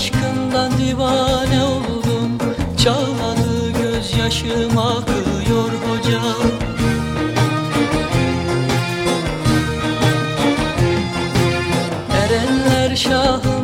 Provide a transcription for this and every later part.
aşkından divane oldum. Çağladı gözyaşım akıyor hocam. Erenler şahı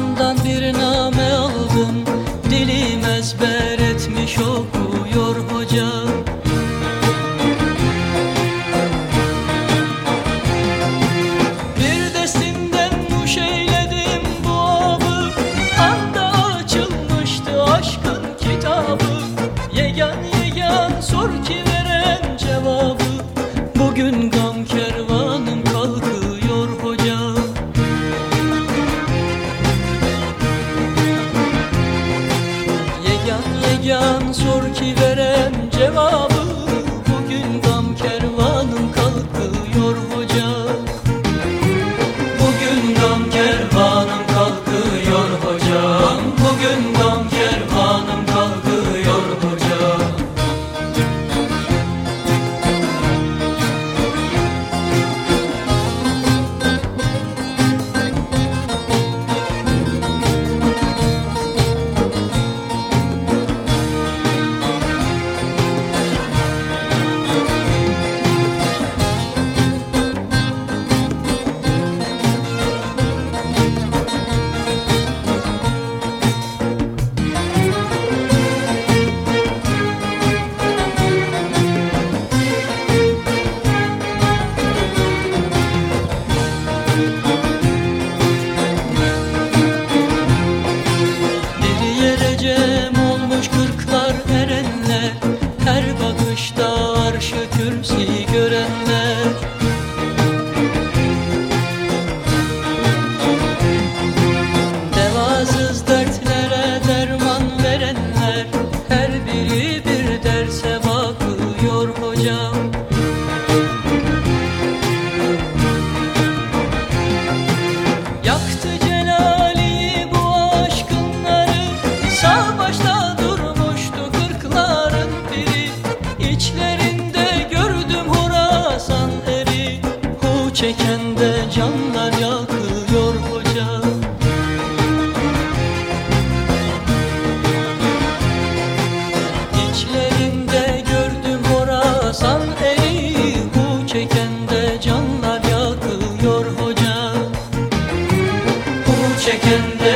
sor ki veren cevabı. Bugün gam kervanım kalkıyor hocam Yegan yegan sor ki veren cevabı kürsi görenler. Devasız dertlere derman verenler Her biri bir derse bakıyor hocam. Yaktı Celali bu aşkınları Sağ başta durmuştu kırkların biri. İçlerinde çekende canlar yakıyor hoca. İçlerinde gördüm Horasan eri Hu çekende canlar yakıyor hoca. Bu çekende